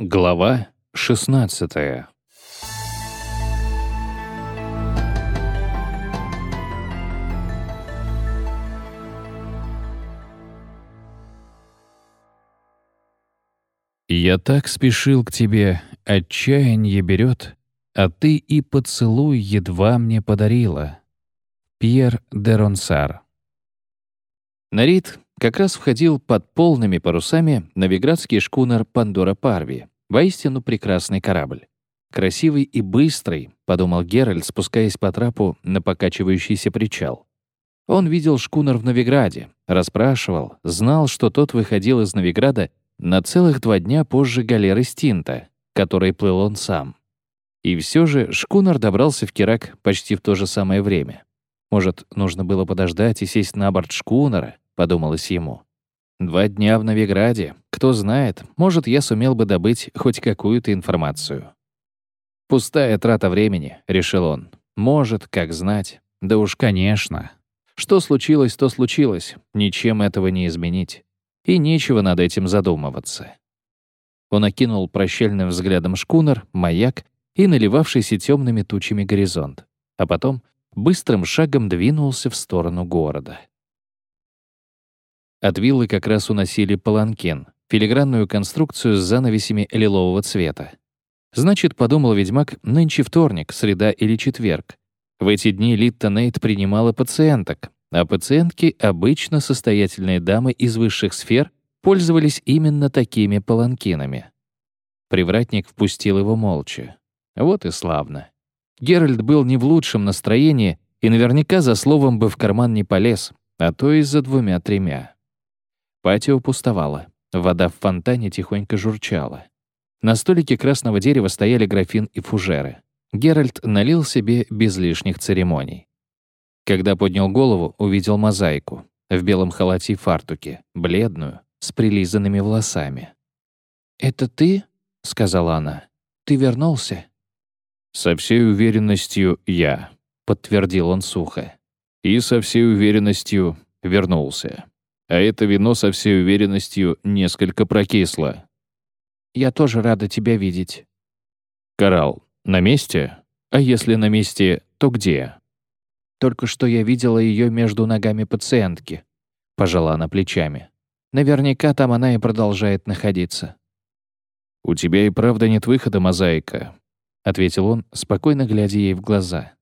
Глава 16 «Я так спешил к тебе, отчаяние берет, а ты и поцелуй едва мне подарила». Пьер де Ронсар Нарид как раз входил под полными парусами новиградский шкунер «Пандора Парви», воистину прекрасный корабль. «Красивый и быстрый», — подумал Геральт, спускаясь по трапу на покачивающийся причал. Он видел шкунер в Новиграде, расспрашивал, знал, что тот выходил из Новиграда на целых два дня позже галеры Стинта, которой плыл он сам. И все же шкунер добрался в Кирак почти в то же самое время. Может, нужно было подождать и сесть на борт шкунера, подумалось ему. Два дня в Новиграде. Кто знает, может, я сумел бы добыть хоть какую-то информацию. Пустая трата времени, решил он. Может, как знать. Да уж, конечно. Что случилось, то случилось. Ничем этого не изменить. И нечего над этим задумываться. Он окинул прощальным взглядом шкунер, маяк и наливавшийся темными тучами горизонт. А потом быстрым шагом двинулся в сторону города. От виллы как раз уносили паланкин, филигранную конструкцию с занавесями лилового цвета. Значит, подумал ведьмак, нынче вторник, среда или четверг. В эти дни Литта Нейт принимала пациенток, а пациентки, обычно состоятельные дамы из высших сфер, пользовались именно такими паланкинами. Привратник впустил его молча. Вот и славно. Геральт был не в лучшем настроении и наверняка за словом бы в карман не полез, а то и за двумя-тремя. Патио пустовало. Вода в фонтане тихонько журчала. На столике красного дерева стояли графин и фужеры. Геральт налил себе без лишних церемоний. Когда поднял голову, увидел мозаику в белом халате и фартуке, бледную, с прилизанными волосами. «Это ты?» — сказала она. «Ты вернулся?» «Со всей уверенностью я», — подтвердил он сухо. «И со всей уверенностью вернулся» а это вино со всей уверенностью несколько прокисло. «Я тоже рада тебя видеть». «Коралл, на месте? А если на месте, то где?» «Только что я видела ее между ногами пациентки», — пожала она плечами. «Наверняка там она и продолжает находиться». «У тебя и правда нет выхода, мозаика», — ответил он, спокойно глядя ей в глаза.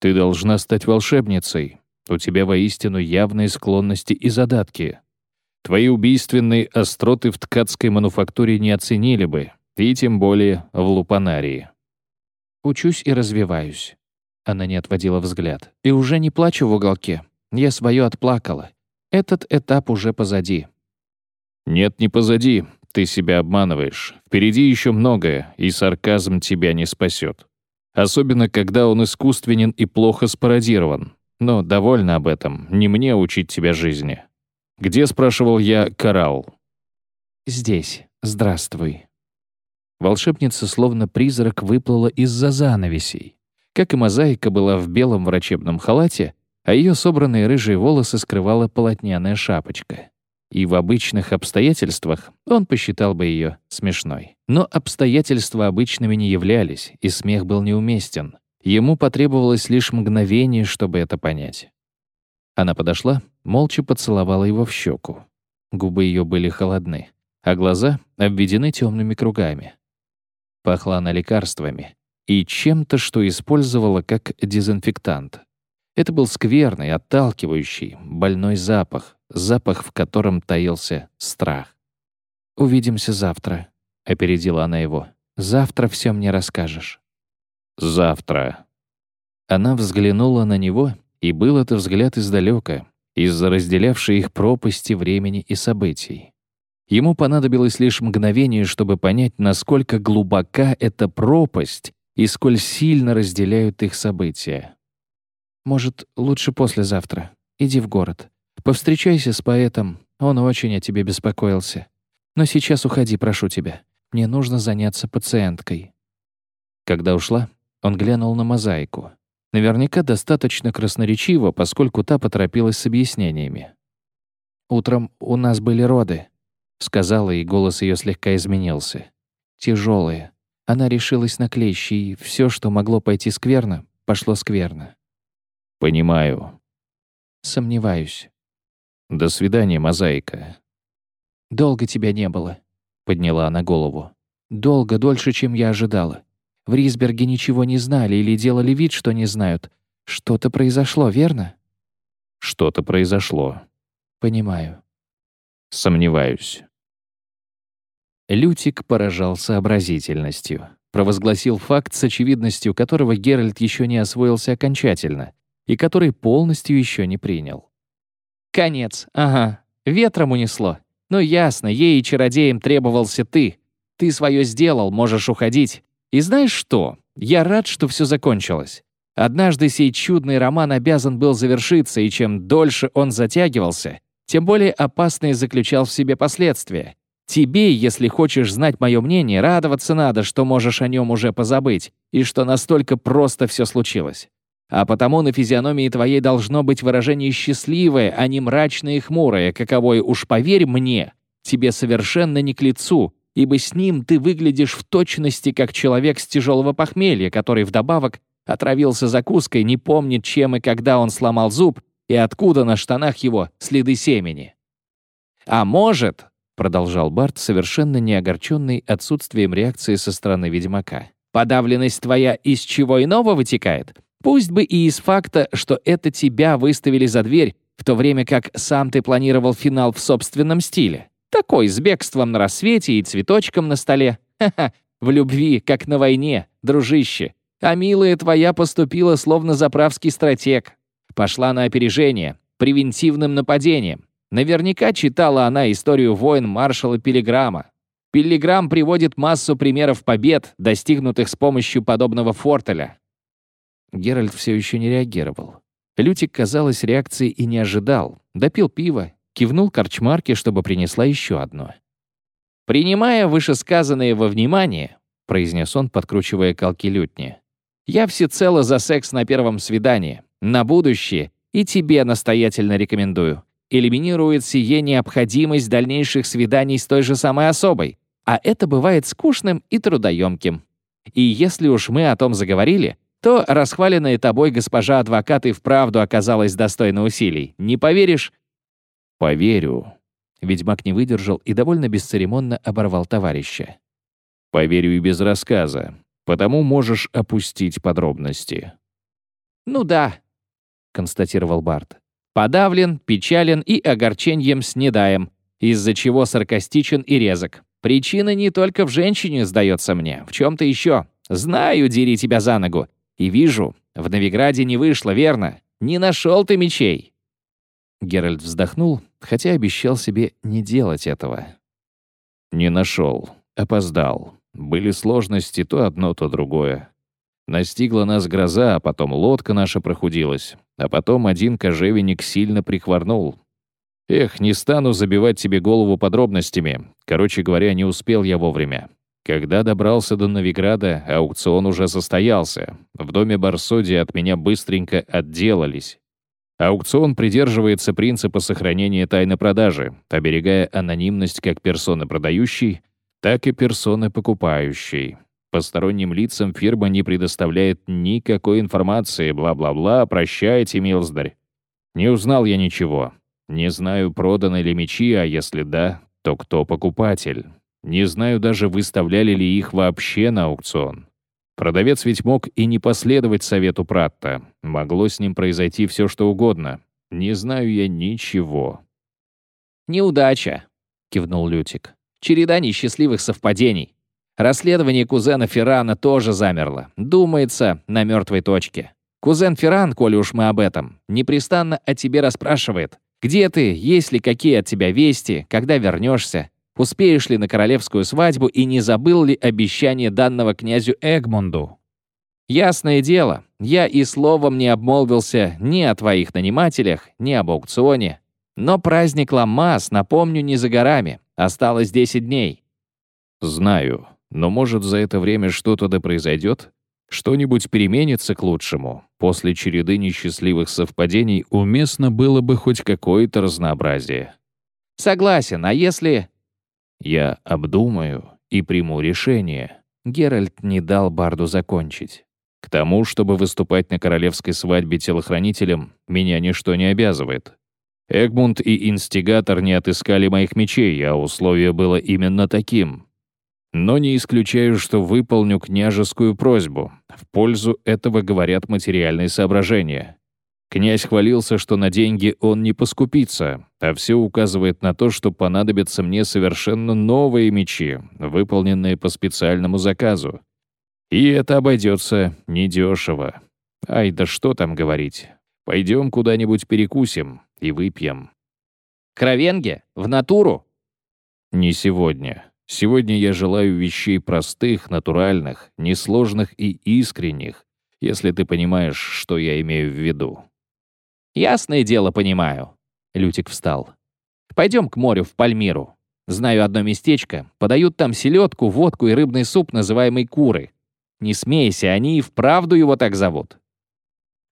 «Ты должна стать волшебницей, у тебя воистину явные склонности и задатки. Твои убийственные остроты в ткацкой мануфактуре не оценили бы, и тем более в лупанарии. Учусь и развиваюсь. Она не отводила взгляд. И уже не плачу в уголке. Я свое отплакала. Этот этап уже позади. Нет, не позади. Ты себя обманываешь. Впереди еще многое, и сарказм тебя не спасет. Особенно, когда он искусственен и плохо спародирован. Но довольно об этом, не мне учить тебя жизни. Где, спрашивал я, коралл? Здесь. Здравствуй. Волшебница, словно призрак, выплыла из-за занавесей. Как и мозаика была в белом врачебном халате, а ее собранные рыжие волосы скрывала полотняная шапочка. И в обычных обстоятельствах он посчитал бы ее смешной. Но обстоятельства обычными не являлись, и смех был неуместен. Ему потребовалось лишь мгновение, чтобы это понять. Она подошла, молча поцеловала его в щеку. Губы ее были холодны, а глаза обведены темными кругами. Пахла она лекарствами и чем-то, что использовала как дезинфектант. Это был скверный, отталкивающий, больной запах, запах, в котором таился страх. «Увидимся завтра», — опередила она его. «Завтра все мне расскажешь». Завтра». Она взглянула на него, и был это взгляд издалека, из-за разделявшей их пропасти времени и событий. Ему понадобилось лишь мгновение, чтобы понять, насколько глубока эта пропасть и сколь сильно разделяют их события. «Может, лучше послезавтра. Иди в город. Повстречайся с поэтом, он очень о тебе беспокоился. Но сейчас уходи, прошу тебя. Мне нужно заняться пациенткой». Когда ушла, он глянул на мозаику. Наверняка достаточно красноречиво, поскольку та поторопилась с объяснениями. «Утром у нас были роды», — сказала, и голос ее слегка изменился. Тяжелые. Она решилась на клещи, и все, что могло пойти скверно, пошло скверно. Понимаю. Сомневаюсь. До свидания, мозаика. Долго тебя не было, подняла она голову. Долго, дольше, чем я ожидала. В Рисберге ничего не знали или делали вид, что не знают. Что-то произошло, верно? Что-то произошло. Понимаю. Сомневаюсь. Лютик поражал сообразительностью. Провозгласил факт, с очевидностью которого Геральт еще не освоился окончательно и который полностью еще не принял. «Конец, ага. Ветром унесло. Ну ясно, ей и чародеям требовался ты. Ты свое сделал, можешь уходить. И знаешь что? Я рад, что все закончилось. Однажды сей чудный роман обязан был завершиться, и чем дольше он затягивался, тем более опасные заключал в себе последствия. Тебе, если хочешь знать мое мнение, радоваться надо, что можешь о нем уже позабыть, и что настолько просто все случилось. А потому на физиономии твоей должно быть выражение счастливое, а не мрачное и хмурое, каковое, уж поверь мне, тебе совершенно не к лицу, ибо с ним ты выглядишь в точности как человек с тяжелого похмелья, который вдобавок отравился закуской, не помнит, чем и когда он сломал зуб, и откуда на штанах его следы семени. А может, продолжал Барт, совершенно не огорченный отсутствием реакции со стороны ведьмака. «Подавленность твоя из чего иного вытекает? Пусть бы и из факта, что это тебя выставили за дверь, в то время как сам ты планировал финал в собственном стиле. Такой, с бегством на рассвете и цветочком на столе. Ха-ха, в любви, как на войне, дружище. А милая твоя поступила словно заправский стратег. Пошла на опережение, превентивным нападением. Наверняка читала она историю войн маршала Пилиграма. Пилиграм приводит массу примеров побед, достигнутых с помощью подобного фортеля. Геральт все еще не реагировал. Лютик, казалось, реакции и не ожидал. Допил пиво, кивнул корчмарке, чтобы принесла еще одно. «Принимая вышесказанное во внимание», — произнес он, подкручивая колки лютни, «я всецело за секс на первом свидании, на будущее, и тебе настоятельно рекомендую элиминирует сие необходимость дальнейших свиданий с той же самой особой, а это бывает скучным и трудоемким. И если уж мы о том заговорили, то расхваленная тобой госпожа адвокат и вправду оказалась достойна усилий. Не поверишь? Поверю. Ведьмак не выдержал и довольно бесцеремонно оборвал товарища. Поверю и без рассказа, потому можешь опустить подробности. «Ну да», — констатировал Барт. Подавлен, печален и огорчением снедаем, из-за чего саркастичен и резок. Причина не только в женщине, сдается мне, в чем-то еще. Знаю, дери тебя за ногу. И вижу, в Новиграде не вышло, верно? Не нашел ты мечей. Геральт вздохнул, хотя обещал себе не делать этого. «Не нашел. Опоздал. Были сложности то одно, то другое. Настигла нас гроза, а потом лодка наша прохудилась, а потом один кожевенник сильно прихворнул. Эх, не стану забивать тебе голову подробностями. Короче говоря, не успел я вовремя. Когда добрался до Новиграда, аукцион уже состоялся. В доме Барсоди от меня быстренько отделались. Аукцион придерживается принципа сохранения тайны продажи, оберегая анонимность как персоны продающей, так и персоны покупающей. Посторонним лицам фирма не предоставляет никакой информации, бла-бла-бла, прощайте, милздарь. Не узнал я ничего. Не знаю, проданы ли мечи, а если да, то кто покупатель. Не знаю даже, выставляли ли их вообще на аукцион. Продавец ведь мог и не последовать совету Пратта. Могло с ним произойти все, что угодно. Не знаю я ничего. «Неудача», — кивнул Лютик. «Череда несчастливых совпадений. Расследование кузена Феррана тоже замерло. Думается, на мертвой точке. Кузен Ферран, коли уж мы об этом, непрестанно о тебе расспрашивает. Где ты, есть ли какие от тебя вести, когда вернешься, успеешь ли на королевскую свадьбу и не забыл ли обещание данного князю Эгмунду. Ясное дело, я и словом не обмолвился ни о твоих нанимателях, ни об аукционе. Но праздник Ламмас, напомню, не за горами. Осталось 10 дней. Знаю. Но может за это время что-то да произойдет? Что-нибудь переменится к лучшему? После череды несчастливых совпадений уместно было бы хоть какое-то разнообразие. Согласен, а если... Я обдумаю и приму решение». Геральт не дал Барду закончить. «К тому, чтобы выступать на королевской свадьбе телохранителем, меня ничто не обязывает. Эгмунд и инстигатор не отыскали моих мечей, а условие было именно таким. Но не исключаю, что выполню княжескую просьбу. В пользу этого говорят материальные соображения. Князь хвалился, что на деньги он не поскупится, а все указывает на то, что понадобятся мне совершенно новые мечи, выполненные по специальному заказу. И это обойдется недешево. Ай, да что там говорить. Пойдем куда-нибудь перекусим и выпьем. Кровенге? В натуру? Не сегодня. Сегодня я желаю вещей простых, натуральных, несложных и искренних, если ты понимаешь, что я имею в виду. Ясное дело, понимаю. Лютик встал. Пойдем к морю, в Пальмиру. Знаю одно местечко. Подают там селедку, водку и рыбный суп, называемый куры. Не смейся, они и вправду его так зовут.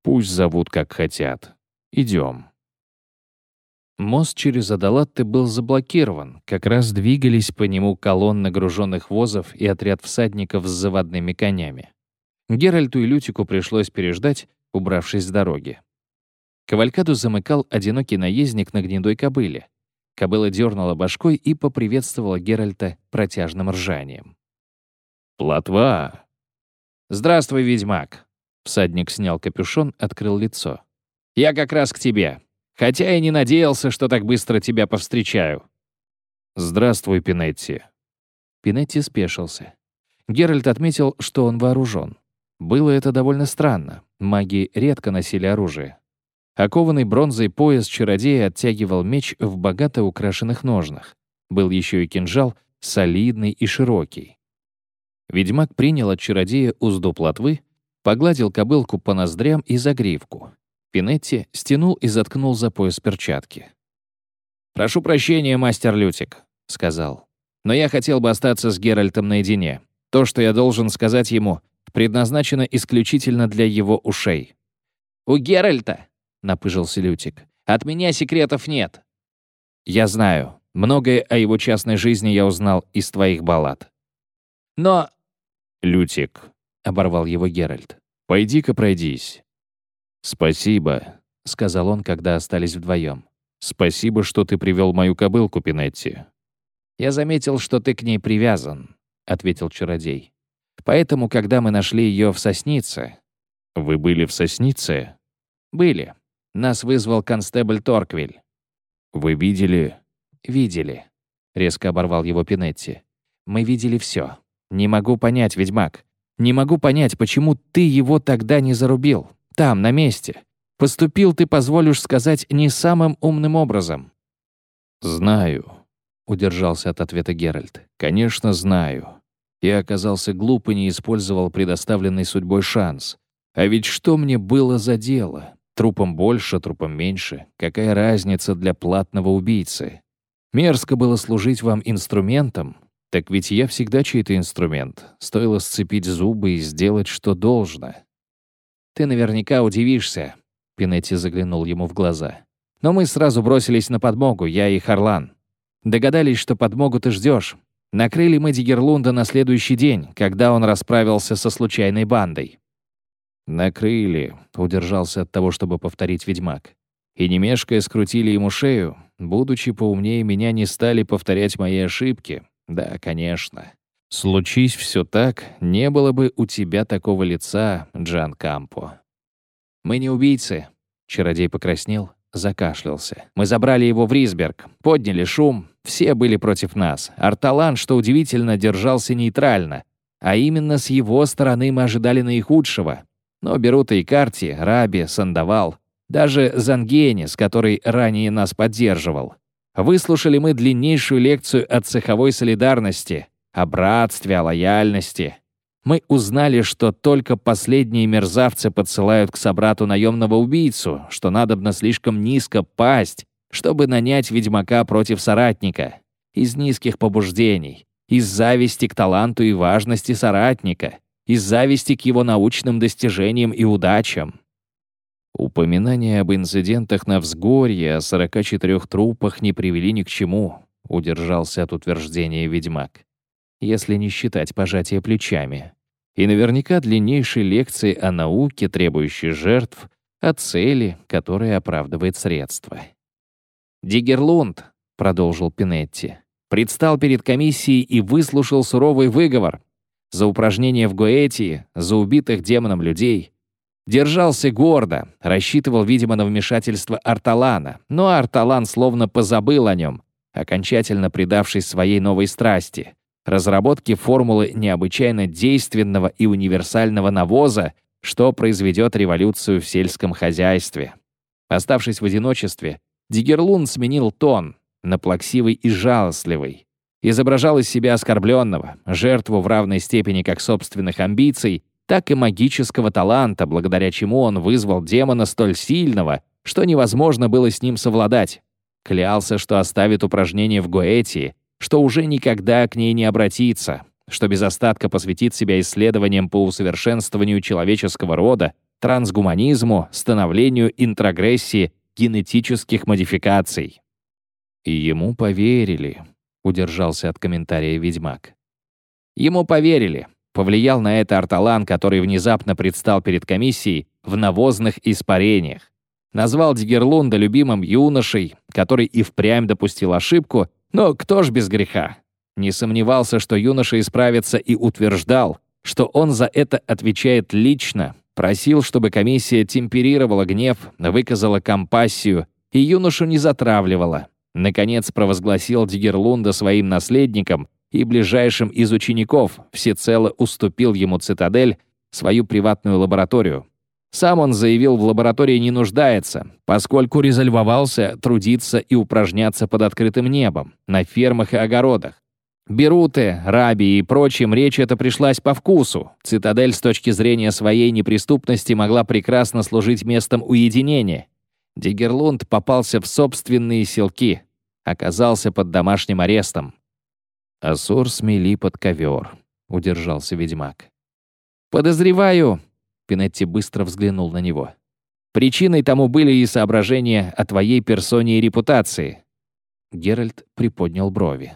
Пусть зовут, как хотят. Идем. Мост через Адалатты был заблокирован. Как раз двигались по нему колонны груженных возов и отряд всадников с заводными конями. Геральту и Лютику пришлось переждать, убравшись с дороги. Кавалькаду замыкал одинокий наездник на гнедой кобыле. Кобыла дернула башкой и поприветствовала Геральта протяжным ржанием. «Плотва!» «Здравствуй, ведьмак!» Всадник снял капюшон, открыл лицо. «Я как раз к тебе. Хотя и не надеялся, что так быстро тебя повстречаю». «Здравствуй, Пинетти». Пинетти спешился. Геральт отметил, что он вооружен. Было это довольно странно. Маги редко носили оружие. Окованный бронзой пояс чародея оттягивал меч в богато украшенных ножнах. Был еще и кинжал, солидный и широкий. Ведьмак принял от чародея узду плотвы, погладил кобылку по ноздрям и загривку, Пинетти стянул и заткнул за пояс перчатки. «Прошу прощения, мастер Лютик», — сказал. «Но я хотел бы остаться с Геральтом наедине. То, что я должен сказать ему, предназначено исключительно для его ушей». «У Геральта», — напыжился Лютик, — «от меня секретов нет». «Я знаю. Многое о его частной жизни я узнал из твоих баллад». «Но...» «Лютик», — оборвал его Геральт, — «пойди-ка пройдись. «Спасибо», — сказал он, когда остались вдвоем. «Спасибо, что ты привел мою кобылку, Пинетти». «Я заметил, что ты к ней привязан», — ответил чародей. «Поэтому, когда мы нашли ее в соснице...» «Вы были в соснице?» «Были. Нас вызвал констебль Торквиль». «Вы видели...» «Видели», — резко оборвал его Пинетти. «Мы видели все. Не могу понять, ведьмак. Не могу понять, почему ты его тогда не зарубил там, на месте. Поступил ты, позволишь сказать, не самым умным образом». «Знаю», — удержался от ответа Геральт. «Конечно, знаю. Я оказался глуп и не использовал предоставленный судьбой шанс. А ведь что мне было за дело? Трупом больше, трупом меньше. Какая разница для платного убийцы? Мерзко было служить вам инструментом. Так ведь я всегда чей-то инструмент. Стоило сцепить зубы и сделать, что должно. Ты наверняка удивишься», — Пинетти заглянул ему в глаза. «Но мы сразу бросились на подмогу, я и Харлан. Догадались, что подмогу ты ждешь. Накрыли мы Дигерлунда на следующий день, когда он расправился со случайной бандой». «Накрыли», — удержался от того, чтобы повторить ведьмак. «И не мешкая скрутили ему шею. Будучи поумнее меня, не стали повторять мои ошибки. Да, конечно. Случись все так, не было бы у тебя такого лица, Джан Кампо. Мы не убийцы. Чародей покраснел, закашлялся. Мы забрали его в Рисберг, подняли шум. Все были против нас. Арталан, что удивительно, держался нейтрально. А именно с его стороны мы ожидали наихудшего. Но Берута и Карти, Раби, Сандавал, даже Зангенис, который ранее нас поддерживал. Выслушали мы длиннейшую лекцию о цеховой солидарности, о братстве, о лояльности. Мы узнали, что только последние мерзавцы подсылают к собрату наемного убийцу, что надобно слишком низко пасть, чтобы нанять ведьмака против соратника. Из низких побуждений, из зависти к таланту и важности соратника, из зависти к его научным достижениям и удачам. Упоминания об инцидентах на взгорье о 44 трупах не привели ни к чему, удержался от утверждения ведьмак. если не считать пожатия плечами. И наверняка длиннейшей лекции о науке, требующей жертв, о цели, которая оправдывает средства. «Дигерлунд», — продолжил Пинетти, предстал перед комиссией и выслушал суровый выговор за упражнение в Гоэтии, за убитых демоном людей. Держался гордо, рассчитывал, видимо, на вмешательство Арталана, но Арталан словно позабыл о нем, окончательно предавшись своей новой страсти — разработке формулы необычайно действенного и универсального навоза, что произведет революцию в сельском хозяйстве. Оставшись в одиночестве, Дигерлун сменил тон на плаксивый и жалостливый. Изображал из себя оскорбленного, жертву в равной степени как собственных амбиций, так и магического таланта, благодаря чему он вызвал демона столь сильного, что невозможно было с ним совладать. Клялся, что оставит упражнение в Гоэтии, что уже никогда к ней не обратится, что без остатка посвятит себя исследованиям по усовершенствованию человеческого рода, трансгуманизму, становлению интрогрессии, генетических модификаций. И ему поверили, удержался от комментария ведьмак. Ему поверили. Повлиял на это Арталан, который внезапно предстал перед комиссией в навозных испарениях. Назвал Дигерлунда любимым юношей, который и впрямь допустил ошибку, но кто ж без греха? Не сомневался, что юноша исправится и утверждал, что он за это отвечает лично, просил, чтобы комиссия темперировала гнев, выказала компассию и юношу не затравливала. Наконец провозгласил Дигерлунда своим наследником и ближайшим из учеников, всецело уступил ему цитадель, свою приватную лабораторию, сам он заявил, в лаборатории не нуждается, поскольку резольвовался трудиться и упражняться под открытым небом, на фермах и огородах. Беруты, Раби и прочим речь эта пришлась по вкусу. Цитадель с точки зрения своей неприступности могла прекрасно служить местом уединения. Дигерлунд попался в собственные селки, оказался под домашним арестом. Асур смели под ковер, удержался ведьмак. «Подозреваю, Пинетти быстро взглянул на него. «Причиной тому были и соображения о твоей персоне и репутации». Геральт приподнял брови.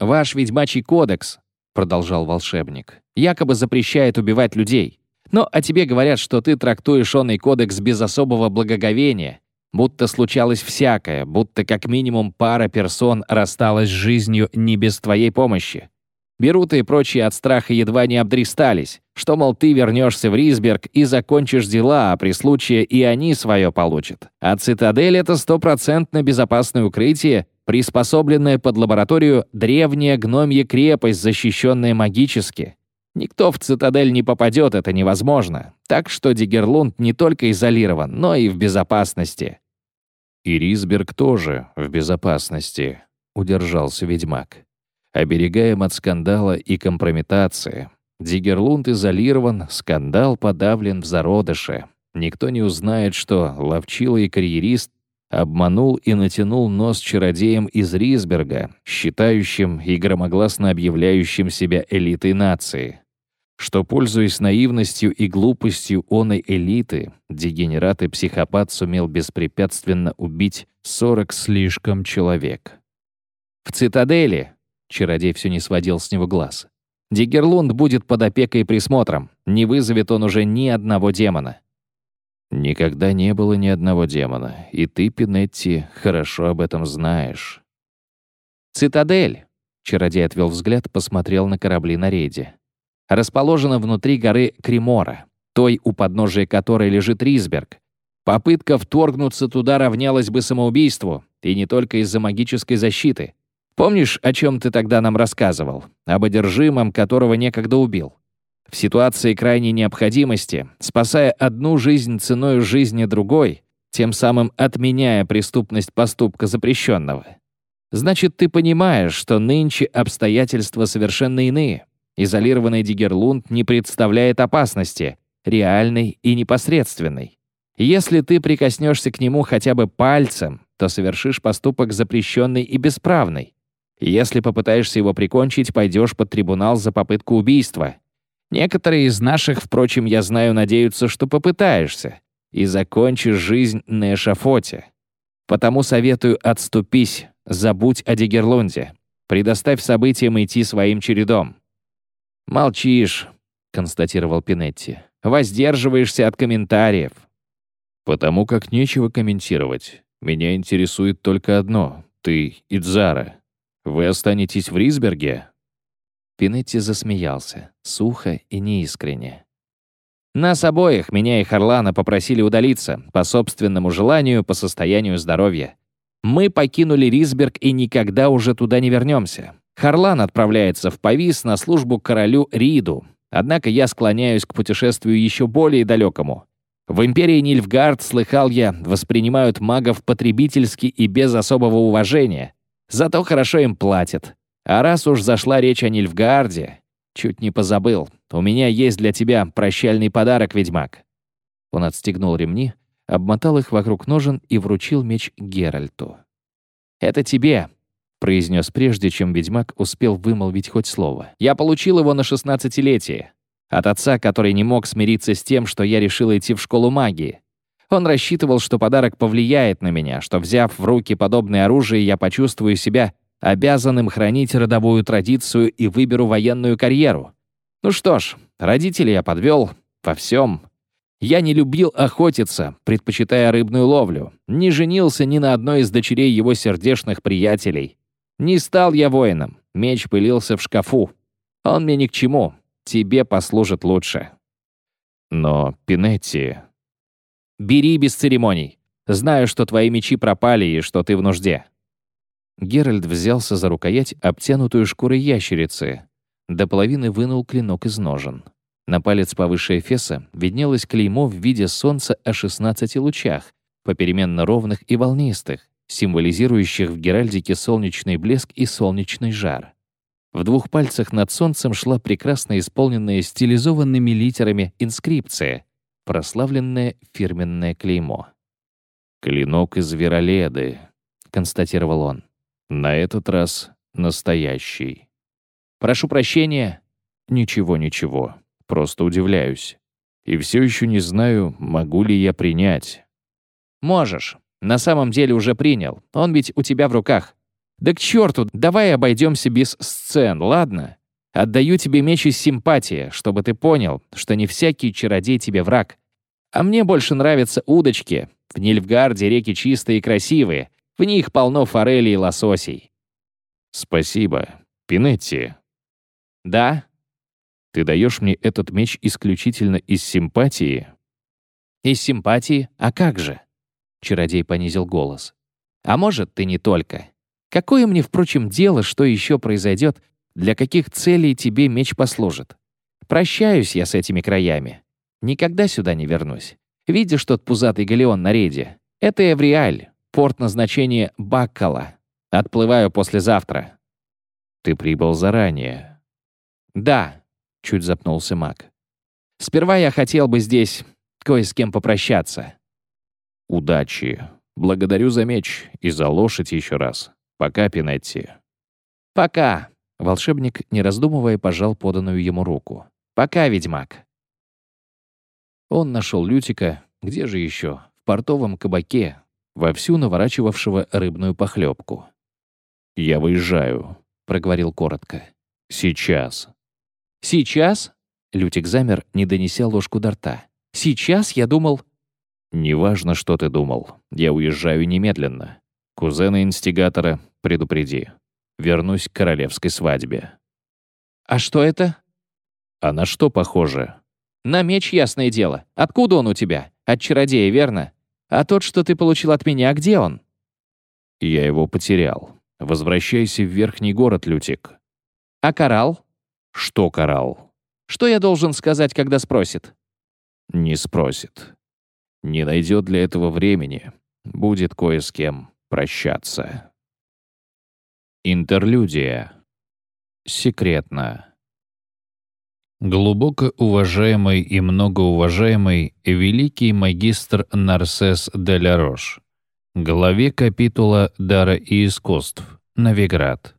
«Ваш ведьмачий кодекс», — продолжал волшебник, «якобы запрещает убивать людей. Но о тебе говорят, что ты трактуешь онный кодекс без особого благоговения, будто случалось всякое, будто как минимум пара персон рассталась с жизнью не без твоей помощи. Беруты и прочие от страха едва не обдристались, что, мол, ты вернешься в Рисберг и закончишь дела, а при случае и они свое получат. А цитадель — это стопроцентно безопасное укрытие, приспособленное под лабораторию древняя гномья крепость, защищенная магически. Никто в цитадель не попадет, это невозможно. Так что Дигерлунд не только изолирован, но и в безопасности. «И Рисберг тоже в безопасности», — удержался ведьмак оберегаем от скандала и компрометации. Дигерлунд изолирован, скандал подавлен в зародыше. Никто не узнает, что ловчилый карьерист обманул и натянул нос чародеем из Рисберга, считающим и громогласно объявляющим себя элитой нации. Что, пользуясь наивностью и глупостью оной элиты, дегенерат и психопат сумел беспрепятственно убить 40 слишком человек. В цитадели Чародей все не сводил с него глаз. Дигерлунд будет под опекой и присмотром. Не вызовет он уже ни одного демона. Никогда не было ни одного демона, и ты, Пинетти, хорошо об этом знаешь. «Цитадель», — чародей отвел взгляд, посмотрел на корабли на рейде. «Расположена внутри горы Кремора, той, у подножия которой лежит Рисберг. Попытка вторгнуться туда равнялась бы самоубийству, и не только из-за магической защиты. Помнишь, о чем ты тогда нам рассказывал? Об одержимом, которого некогда убил. В ситуации крайней необходимости, спасая одну жизнь ценой жизни другой, тем самым отменяя преступность поступка запрещенного. Значит, ты понимаешь, что нынче обстоятельства совершенно иные. Изолированный Дигерлунд не представляет опасности, реальной и непосредственной. Если ты прикоснешься к нему хотя бы пальцем, то совершишь поступок запрещенный и бесправный. Если попытаешься его прикончить, пойдешь под трибунал за попытку убийства. Некоторые из наших, впрочем, я знаю, надеются, что попытаешься и закончишь жизнь на эшафоте. Потому советую отступись, забудь о Дигерлунде. Предоставь событиям идти своим чередом». «Молчишь», — констатировал Пинетти. «Воздерживаешься от комментариев». «Потому как нечего комментировать. Меня интересует только одно. Ты, Идзара. Вы останетесь в Рисберге?» Пинетти засмеялся, сухо и неискренне. Нас обоих, меня и Харлана, попросили удалиться, по собственному желанию, по состоянию здоровья. Мы покинули Рисберг и никогда уже туда не вернемся. Харлан отправляется в Павис на службу королю Риду. Однако я склоняюсь к путешествию еще более далекому. В империи Нильфгард, слыхал я, воспринимают магов потребительски и без особого уважения. Зато хорошо им платят. А раз уж зашла речь о Нильфгарде, чуть не позабыл. У меня есть для тебя прощальный подарок, ведьмак». Он отстегнул ремни, обмотал их вокруг ножен и вручил меч Геральту. «Это тебе», — произнес прежде, чем ведьмак успел вымолвить хоть слово. «Я получил его на шестнадцатилетие. От отца, который не мог смириться с тем, что я решил идти в школу магии. Он рассчитывал, что подарок повлияет на меня, что, взяв в руки подобное оружие, я почувствую себя обязанным хранить родовую традицию и выберу военную карьеру. Ну что ж, родителей я подвел во всем. Я не любил охотиться, предпочитая рыбную ловлю. Не женился ни на одной из дочерей его сердечных приятелей. Не стал я воином. Меч пылился в шкафу. Он мне ни к чему. Тебе послужит лучше. Но, Пинетти... Бери без церемоний. Знаю, что твои мечи пропали и что ты в нужде. Геральт взялся за рукоять, обтянутую шкурой ящерицы. До половины вынул клинок из ножен. На палец повыше эфеса виднелось клеймо в виде солнца о 16 лучах, попеременно ровных и волнистых, символизирующих в геральдике солнечный блеск и солнечный жар. В двух пальцах над солнцем шла прекрасно исполненная стилизованными литерами инскрипция, прославленное фирменное клеймо. «Клинок из вероледы», — констатировал он. На этот раз настоящий. Прошу прощения. Ничего, ничего. Просто удивляюсь. И все еще не знаю, могу ли я принять. Можешь. На самом деле уже принял. Он ведь у тебя в руках. Да к черту, давай обойдемся без сцен, ладно? Отдаю тебе меч из симпатии, чтобы ты понял, что не всякий чародей тебе враг. А мне больше нравятся удочки. В Нильфгарде реки чистые и красивые, в них полно форели и лососей». «Спасибо. Пинетти». «Да?» «Ты даешь мне этот меч исключительно из симпатии?» «Из симпатии? А как же?» Чародей понизил голос. «А может, ты не только. Какое мне, впрочем, дело, что еще произойдет, для каких целей тебе меч послужит? Прощаюсь я с этими краями. Никогда сюда не вернусь. Видишь тот пузатый галеон на рейде? Это Эвриаль, Порт назначения Баккала. Отплываю послезавтра». «Ты прибыл заранее». «Да», — чуть запнулся маг. «Сперва я хотел бы здесь кое с кем попрощаться». «Удачи. Благодарю за меч и за лошадь еще раз. Пока, Пинетти». «Пока», — волшебник, не раздумывая, пожал поданную ему руку. «Пока, ведьмак». Он нашел Лютика, где же еще, в портовом кабаке, вовсю наворачивавшего рыбную похлебку. «Я выезжаю», — проговорил коротко. «Сейчас». «Сейчас?» — Лютик замер, не донеся ложку до рта. «Сейчас я думал...» «Неважно, что ты думал. Я уезжаю немедленно. Кузена инстигатора предупреди. Вернусь к королевской свадьбе». «А что это?» «А на что похоже?» «На меч, ясное дело. Откуда он у тебя? От чародея, верно?» А тот, что ты получил от меня, где он?» «Я его потерял. Возвращайся в верхний город, Лютик». «А коралл?» «Что коралл?» «Что я должен сказать, когда спросит?» «Не спросит. Не найдет для этого времени. Будет кое с кем прощаться». Интерлюдия. Секретно. Глубоко уважаемый и многоуважаемый великий магистр Нарсес де ля Рош, главе капитула «Дара и искусств», Новиград.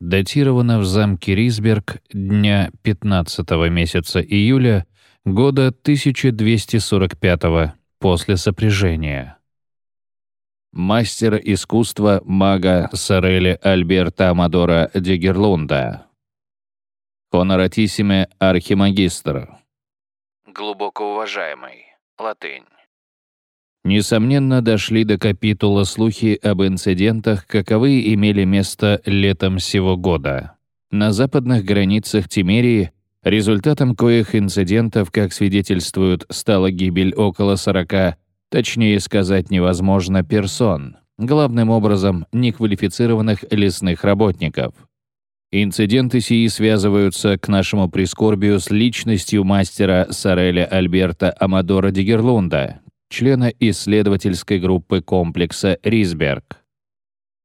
Датировано в замке Рисберг дня 15 месяца июля года 1245 после сопряжения. мастера искусства мага Сореля Альберта Амадора Дегерлунда. Honoratissime архимагистр. Глубоко уважаемый. Латынь. Несомненно, дошли до капитула слухи об инцидентах, каковые имели место летом сего года. На западных границах Тимерии результатом коих инцидентов, как свидетельствуют, стала гибель около 40, точнее сказать невозможно, персон, главным образом неквалифицированных лесных работников. Инциденты сии связываются к нашему прискорбию с личностью мастера Сареля Альберта Амадора Дигерлунда, члена исследовательской группы комплекса «Рисберг».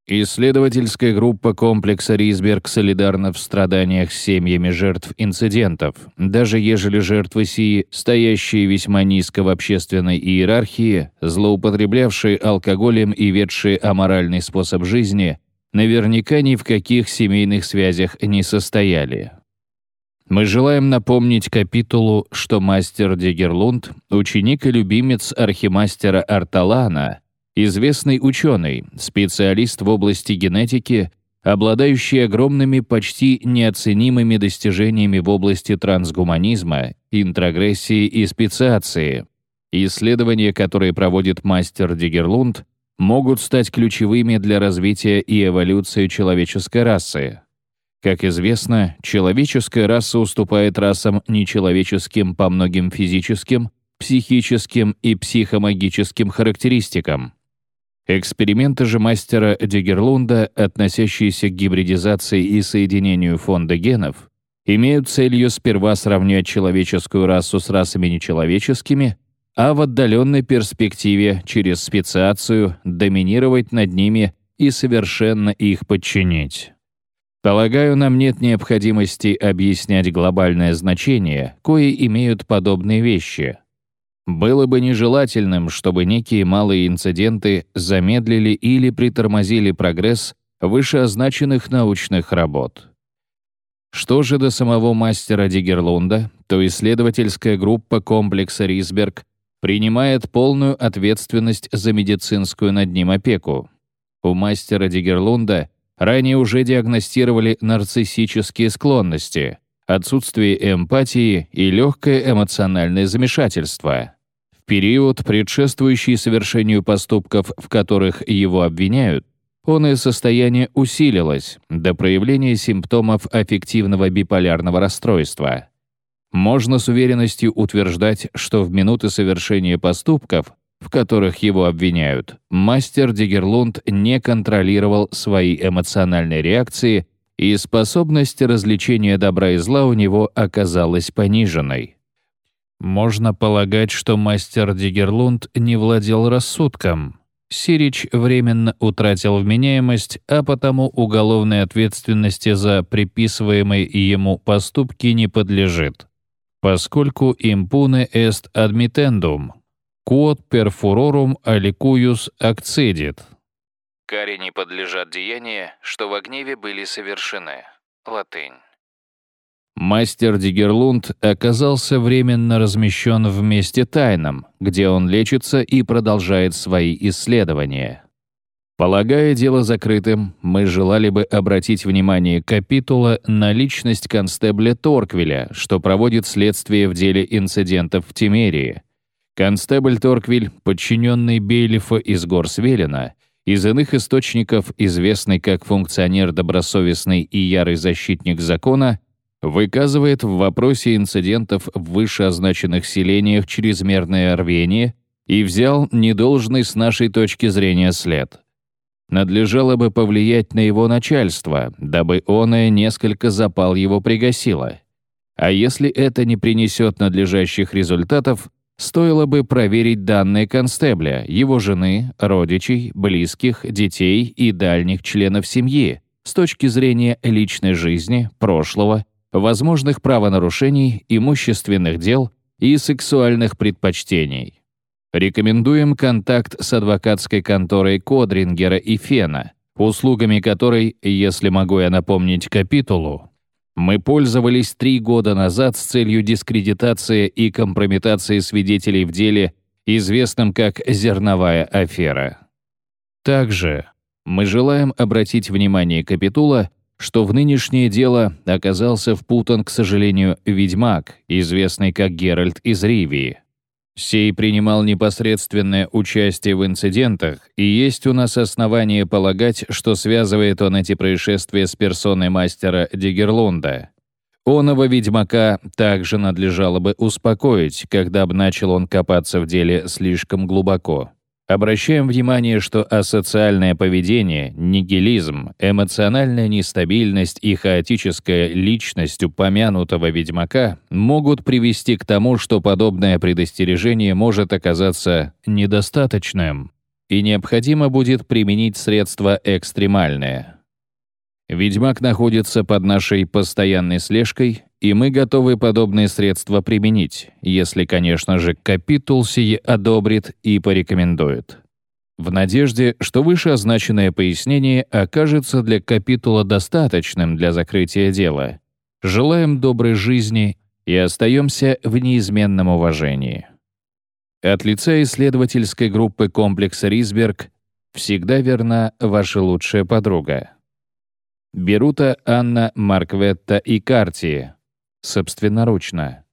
Исследовательская группа комплекса «Рисберг» солидарна в страданиях с семьями жертв инцидентов, даже ежели жертвы сии, стоящие весьма низко в общественной иерархии, злоупотреблявшие алкоголем и ведшие аморальный способ жизни, наверняка ни в каких семейных связях не состояли. Мы желаем напомнить капитулу, что мастер Дегерлунд — ученик и любимец архимастера Арталана, известный ученый, специалист в области генетики, обладающий огромными, почти неоценимыми достижениями в области трансгуманизма, интрогрессии и специации. Исследования, которые проводит мастер Дегерлунд, могут стать ключевыми для развития и эволюции человеческой расы. Как известно, человеческая раса уступает расам нечеловеческим по многим физическим, психическим и психомагическим характеристикам. Эксперименты же мастера Дигерлунда, относящиеся к гибридизации и соединению фонда генов, имеют целью сперва сравнять человеческую расу с расами нечеловеческими, а в отдаленной перспективе через специацию доминировать над ними и совершенно их подчинить. Полагаю, нам нет необходимости объяснять глобальное значение, кое имеют подобные вещи. Было бы нежелательным, чтобы некие малые инциденты замедлили или притормозили прогресс вышеозначенных научных работ. Что же до самого мастера Дигерлунда, то исследовательская группа комплекса Рисберг принимает полную ответственность за медицинскую над ним опеку. У мастера Дигерлунда Ранее уже диагностировали нарциссические склонности, отсутствие эмпатии и легкое эмоциональное замешательство. Период, предшествующий совершению поступков, в которых его обвиняют, оное состояние усилилось до проявления симптомов аффективного биполярного расстройства. Можно с уверенностью утверждать, что в минуты совершения поступков в которых его обвиняют, мастер Дигерлунд не контролировал свои эмоциональные реакции, и способность развлечения добра и зла у него оказалась пониженной. Можно полагать, что мастер Дигерлунд не владел рассудком. Сирич временно утратил вменяемость, а потому уголовной ответственности за приписываемые ему поступки не подлежит, поскольку импуне est admittendum Quod per furorум alicuius accedit. Каре не подлежат деяния, что во гневе были совершены. Латынь. Мастер Дигерлунд оказался временно размещен в месте тайном, где он лечится и продолжает свои исследования. Полагая дело закрытым, мы желали бы обратить внимание капитула на личность констебля Торквиля, что проводит следствие в деле инцидентов в Тимерии, Констебль Торквиль, подчиненный Бейлифа из гор Свелина, из иных источников, известный как функционер добросовестный и ярый защитник закона, выказывает в вопросе инцидентов в вышеозначенных селениях чрезмерное рвение и взял недолжный с нашей точки зрения след. Надлежало бы повлиять на его начальство, дабы оное несколько запал его пригасило. А если это не принесет надлежащих результатов, Стоило бы проверить данные констебля, его жены, родичей, близких, детей и дальних членов семьи с точки зрения личной жизни, прошлого, возможных правонарушений, имущественных дел и сексуальных предпочтений. Рекомендуем контакт с адвокатской конторой Кодрингера и Фена, услугами которой, если могу я напомнить капитулу, мы пользовались три года назад с целью дискредитации и компрометации свидетелей в деле, известном как «зерновая афера». Также мы желаем обратить внимание капитула, что в нынешнее дело оказался впутан, к сожалению, ведьмак, известный как Геральт из Ривии. Сей принимал непосредственное участие в инцидентах, и есть у нас основания полагать, что связывает он эти происшествия с персоной мастера Дигерлунда. Оного ведьмака также надлежало бы успокоить, когда бы начал он копаться в деле слишком глубоко. Обращаем внимание, что асоциальное поведение, нигилизм, эмоциональная нестабильность и хаотическая личность упомянутого ведьмака могут привести к тому, что подобное предостережение может оказаться недостаточным, и необходимо будет применить средства экстремальные. Ведьмак находится под нашей постоянной слежкой, и мы готовы подобные средства применить, если, конечно же, капитул сие одобрит и порекомендует. В надежде, что вышеозначенное пояснение окажется для капитула достаточным для закрытия дела. Желаем доброй жизни и остаемся в неизменном уважении. От лица исследовательской группы комплекса «Рисберг» всегда верна ваша лучшая подруга. Берута Анна Маркветта и Карти. Собственноручно.